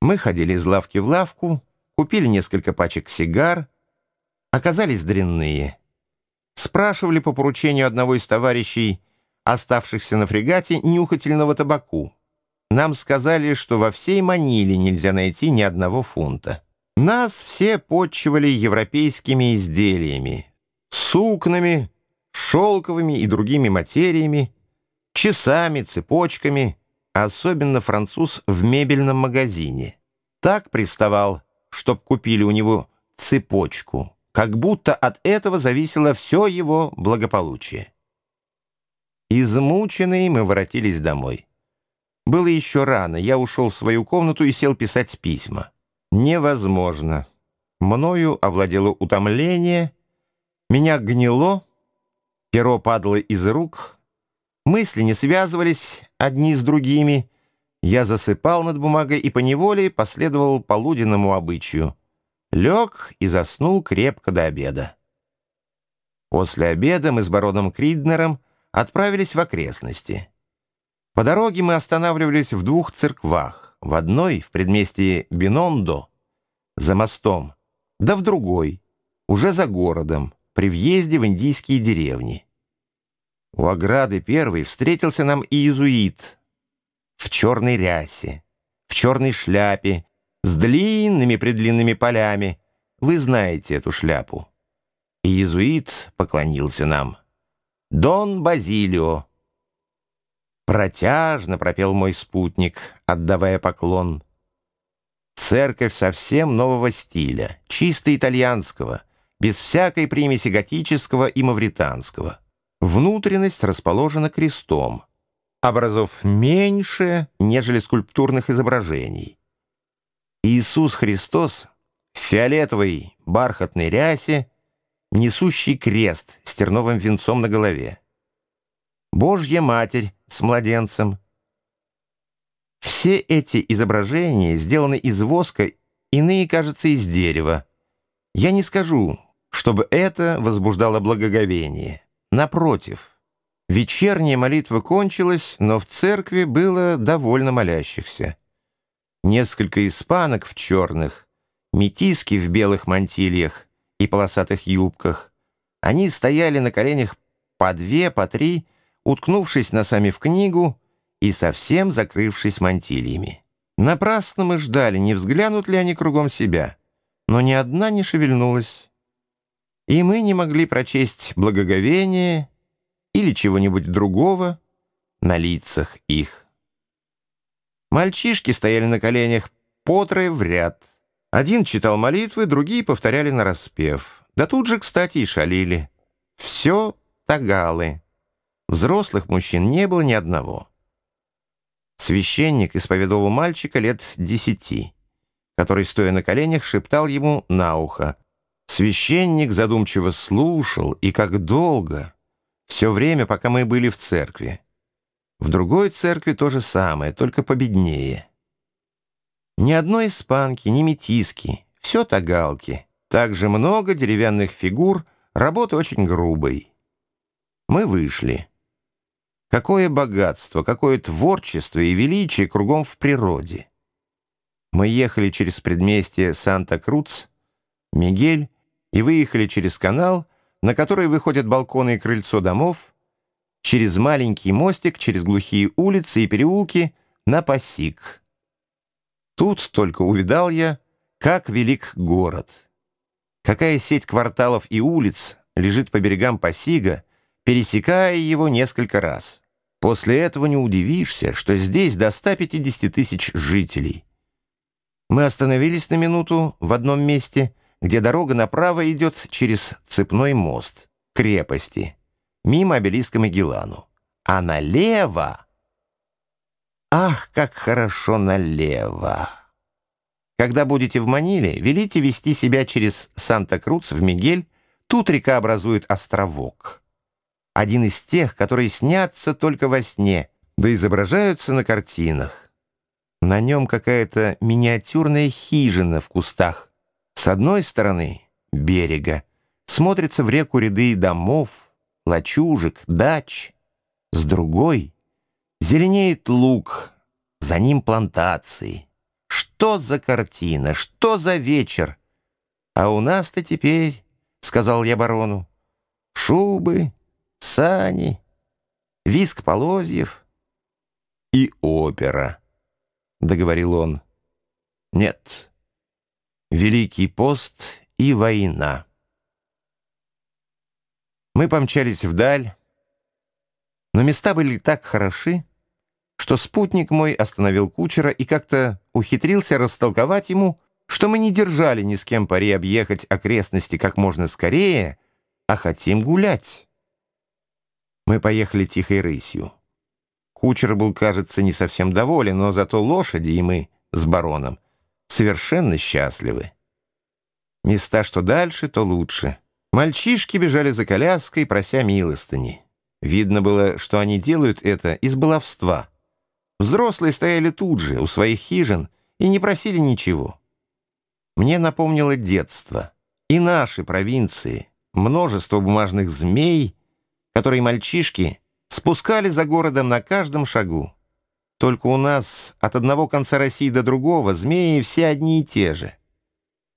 Мы ходили из лавки в лавку, купили несколько пачек сигар, оказались дрянные. Спрашивали по поручению одного из товарищей, оставшихся на фрегате, нюхательного табаку. Нам сказали, что во всей Маниле нельзя найти ни одного фунта. Нас все подчивали европейскими изделиями, сукнами, шелковыми и другими материями, часами, цепочками, особенно француз в мебельном магазине. Так приставал, чтоб купили у него цепочку, как будто от этого зависело все его благополучие. Измученные мы воротились домой. Было еще рано, я ушел в свою комнату и сел писать письма. Невозможно. Мною овладело утомление, меня гнило, перо падало из рук, мысли не связывались одни с другими. Я засыпал над бумагой и поневоле последовал полуденному обычаю. Лег и заснул крепко до обеда. После обеда мы с бароном Криднером отправились в окрестности. По дороге мы останавливались в двух церквах. В одной, в предместье Бинондо, за мостом, да в другой, уже за городом, при въезде в индийские деревни. У ограды первой встретился нам иезуит в черной рясе, в черной шляпе, с длинными-предлинными полями. Вы знаете эту шляпу. Иезуит поклонился нам. «Дон Базилио, Протяжно пропел мой спутник, отдавая поклон. Церковь совсем нового стиля, чисто итальянского, без всякой примеси готического и мавританского. Внутренность расположена крестом. Образов меньше, нежели скульптурных изображений. Иисус Христос в фиолетовой бархатной рясе, несущий крест с терновым венцом на голове. Божья Матерь с младенцем. Все эти изображения сделаны из воска, иные, кажется, из дерева. Я не скажу, чтобы это возбуждало благоговение. Напротив, вечерняя молитва кончилась, но в церкви было довольно молящихся. Несколько испанок в черных, метиски в белых мантильях и полосатых юбках. Они стояли на коленях по две, по три, уткнувшись носами в книгу и совсем закрывшись мантильями. Напрасно мы ждали, не взглянут ли они кругом себя, но ни одна не шевельнулась. И мы не могли прочесть благоговение или чего-нибудь другого на лицах их. Мальчишки стояли на коленях по трое в ряд. Один читал молитвы, другие повторяли нараспев. Да тут же, кстати, и шалили. Все тагалы. Взрослых мужчин не было ни одного. Священник исповедовал мальчика лет десяти, который, стоя на коленях, шептал ему на ухо. Священник задумчиво слушал, и как долго, все время, пока мы были в церкви. В другой церкви то же самое, только победнее. Ни одной испанки, ни метиски, все тагалки. Также много деревянных фигур, работа очень грубой. Мы вышли. Какое богатство, какое творчество и величие кругом в природе. Мы ехали через предместье Санта-Круц, Мигель и выехали через канал, на который выходят балконы и крыльцо домов, через маленький мостик, через глухие улицы и переулки на Пасик. Тут только увидал я, как велик город. Какая сеть кварталов и улиц лежит по берегам Пасига, пересекая его несколько раз. После этого не удивишься, что здесь до 150 тысяч жителей. Мы остановились на минуту в одном месте, где дорога направо идет через цепной мост, крепости, мимо обелиска Магеллану. А налево... Ах, как хорошо налево! Когда будете в Маниле, велите вести себя через Санта-Круц в Мигель, тут река образует островок один из тех, которые снятся только во сне, да изображаются на картинах. На нем какая-то миниатюрная хижина в кустах. С одной стороны берега смотрятся в реку ряды домов, лачужек, дач. С другой зеленеет луг, за ним плантации. Что за картина, что за вечер? А у нас-то теперь, — сказал я барону, — шубы, сани, виск полозьев и опера, — договорил он. Нет, Великий пост и война. Мы помчались вдаль, но места были так хороши, что спутник мой остановил кучера и как-то ухитрился растолковать ему, что мы не держали ни с кем пари объехать окрестности как можно скорее, а хотим гулять. Мы поехали тихой рысью. Кучер был, кажется, не совсем доволен, но зато лошади и мы с бароном совершенно счастливы. Места что дальше, то лучше. Мальчишки бежали за коляской, прося милостыни. Видно было, что они делают это из баловства. Взрослые стояли тут же, у своих хижин, и не просили ничего. Мне напомнило детство. И наши провинции, множество бумажных змей, которые мальчишки спускали за городом на каждом шагу. Только у нас от одного конца России до другого змеи все одни и те же.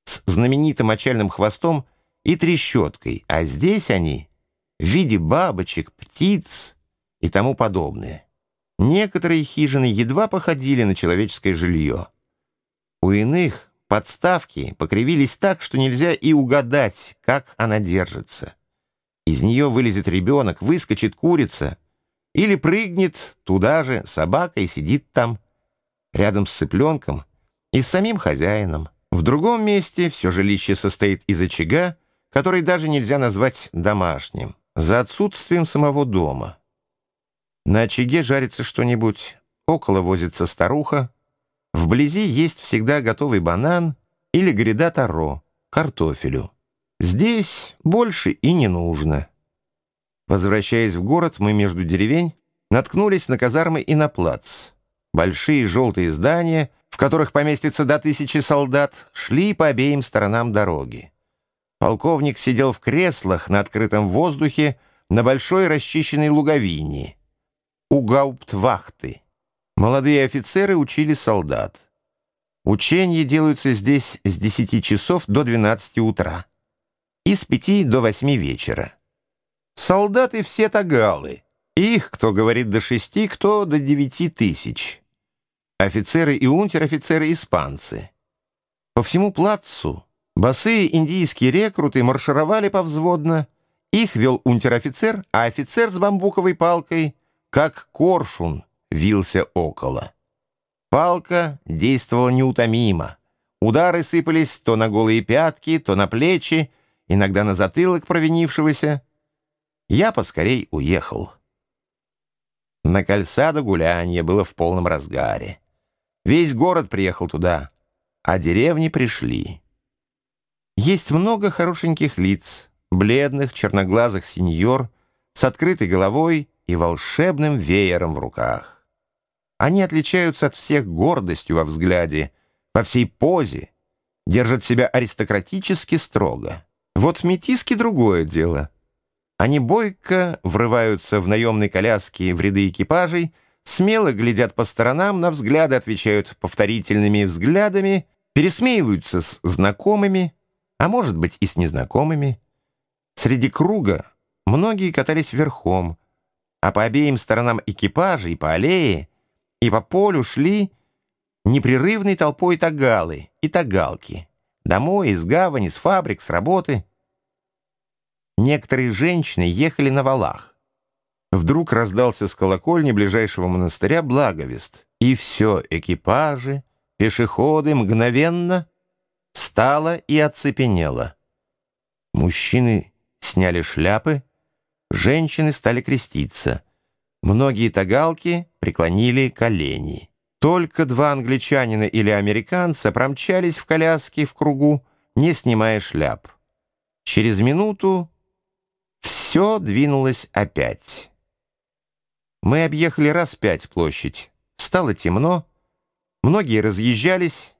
С знаменитым очальным хвостом и трещоткой, а здесь они в виде бабочек, птиц и тому подобное. Некоторые хижины едва походили на человеческое жилье. У иных подставки покривились так, что нельзя и угадать, как она держится. Из нее вылезет ребенок, выскочит курица или прыгнет туда же собака и сидит там, рядом с цыпленком и с самим хозяином. В другом месте все жилище состоит из очага, который даже нельзя назвать домашним, за отсутствием самого дома. На очаге жарится что-нибудь, около возится старуха, вблизи есть всегда готовый банан или гряда таро, картофелю. Здесь больше и не нужно. Возвращаясь в город, мы между деревень наткнулись на казармы и на плац. Большие желтые здания, в которых поместится до тысячи солдат, шли по обеим сторонам дороги. Полковник сидел в креслах на открытом воздухе на большой расчищенной луговине у гауптвахты. Молодые офицеры учили солдат. Учения делаются здесь с 10 часов до 12 утра и с пяти до восьми вечера. Солдаты все тагалы. Их, кто говорит до шести, кто до девяти тысяч. Офицеры и унтер-офицеры испанцы. По всему плацу босые индийские рекруты маршировали повзводно. Их вел унтер-офицер, а офицер с бамбуковой палкой, как коршун, вился около. Палка действовала неутомимо. Удары сыпались то на голые пятки, то на плечи, иногда на затылок провинившегося. Я поскорей уехал. На кольсадо гулянье было в полном разгаре. Весь город приехал туда, а деревни пришли. Есть много хорошеньких лиц, бледных, черноглазых сеньор с открытой головой и волшебным веером в руках. Они отличаются от всех гордостью во взгляде, во всей позе, держат себя аристократически строго. Вот метиски — другое дело. Они бойко врываются в наемной коляске в ряды экипажей, смело глядят по сторонам, на взгляды отвечают повторительными взглядами, пересмеиваются с знакомыми, а может быть и с незнакомыми. Среди круга многие катались верхом, а по обеим сторонам экипажа и по аллее, и по полю шли непрерывной толпой тагалы и тагалки. Домой, из гавани, с фабрик, с работы. Некоторые женщины ехали на валах. Вдруг раздался с колокольни ближайшего монастыря благовест, и все экипажи, пешеходы мгновенно стало и оцепенело. Мужчины сняли шляпы, женщины стали креститься. Многие тагалки преклонили колени. Только два англичанина или американца промчались в коляске в кругу, не снимая шляп. Через минуту все двинулось опять. Мы объехали раз пять площадь. Стало темно. Многие разъезжались.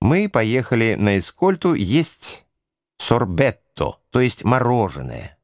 Мы поехали на Эскольту есть сорбетто, то есть мороженое.